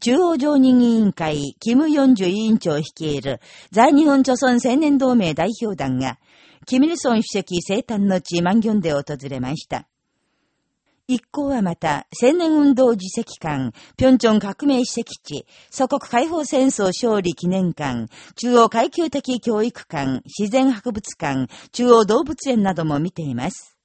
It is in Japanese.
中央常任委員会、キム・ヨンジュ委員長率いる、在日本朝鮮青年同盟代表団が、キミルソン主席生誕の地マンギョンで訪れました。一行はまた、青年運動自席館、平昌革命史跡地、祖国解放戦争勝利記念館、中央階級的教育館、自然博物館、中央動物園なども見ています。